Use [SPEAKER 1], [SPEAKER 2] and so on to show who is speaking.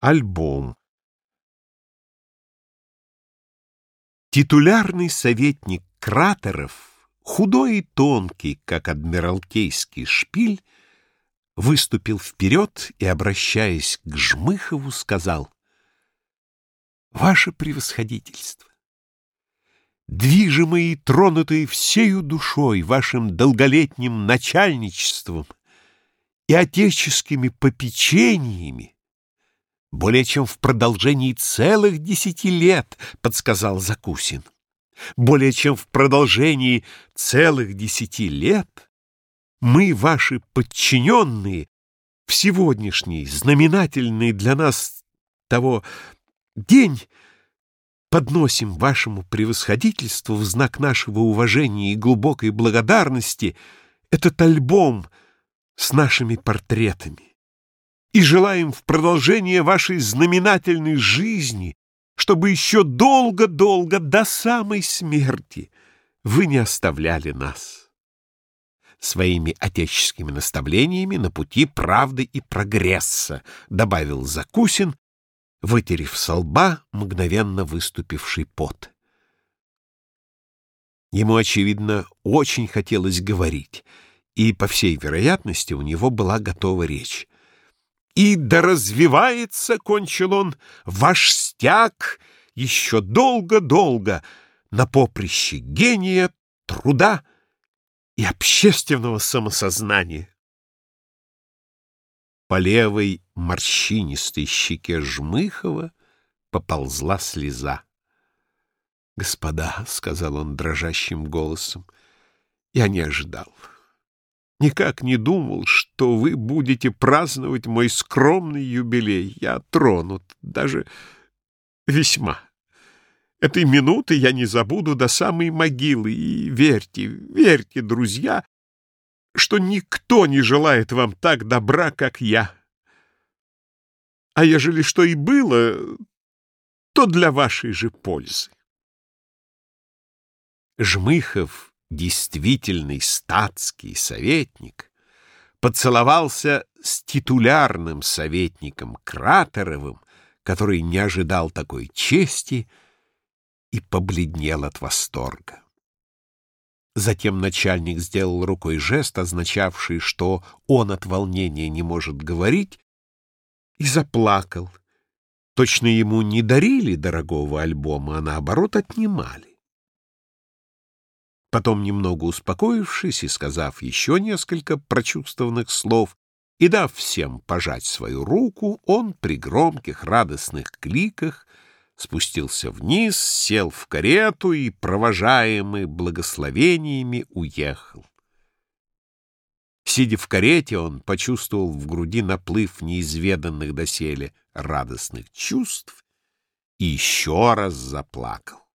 [SPEAKER 1] Альбом. Титулярный советник Кратеров, худой и тонкий, как адмиралтейский шпиль, выступил вперед и, обращаясь к Жмыхову, сказал «Ваше превосходительство, движимые и тронутые всею душой вашим долголетним начальничеством и отеческими попечениями, более чем в продолжении целых десяти лет, подсказал Закусин. Более чем в продолжении целых десяти лет мы, ваши подчиненные, в сегодняшний, знаменательный для нас того день, подносим вашему превосходительству в знак нашего уважения и глубокой благодарности этот альбом с нашими портретами и желаем в продолжение вашей знаменательной жизни, чтобы еще долго-долго до самой смерти вы не оставляли нас. Своими отеческими наставлениями на пути правды и прогресса, добавил Закусин, вытерев со лба мгновенно выступивший пот. Ему, очевидно, очень хотелось говорить, и, по всей вероятности, у него была готова речь. И да развивается, — кончил он, — ваш стяг еще долго-долго на поприще гения, труда и общественного самосознания. По левой морщинистой щеке Жмыхова поползла слеза. «Господа», — сказал он дрожащим голосом, — «я не ожидал». Никак не думал, что вы будете праздновать мой скромный юбилей. Я тронут, даже весьма. Этой минуты я не забуду до самой могилы. И верьте, верьте, друзья, что никто не желает вам так добра, как я. А ежели что и было, то для вашей же пользы. Жмыхов действительный статский советник, поцеловался с титулярным советником Кратеровым, который не ожидал такой чести и побледнел от восторга. Затем начальник сделал рукой жест, означавший, что он от волнения не может говорить, и заплакал. Точно ему не дарили дорогого альбома, а наоборот отнимали. Потом, немного успокоившись и сказав еще несколько прочувствованных слов, и дав всем пожать свою руку, он при громких радостных кликах спустился вниз, сел в карету и, провожаемый благословениями, уехал. Сидя в карете, он почувствовал в груди наплыв неизведанных доселе радостных чувств и еще раз заплакал.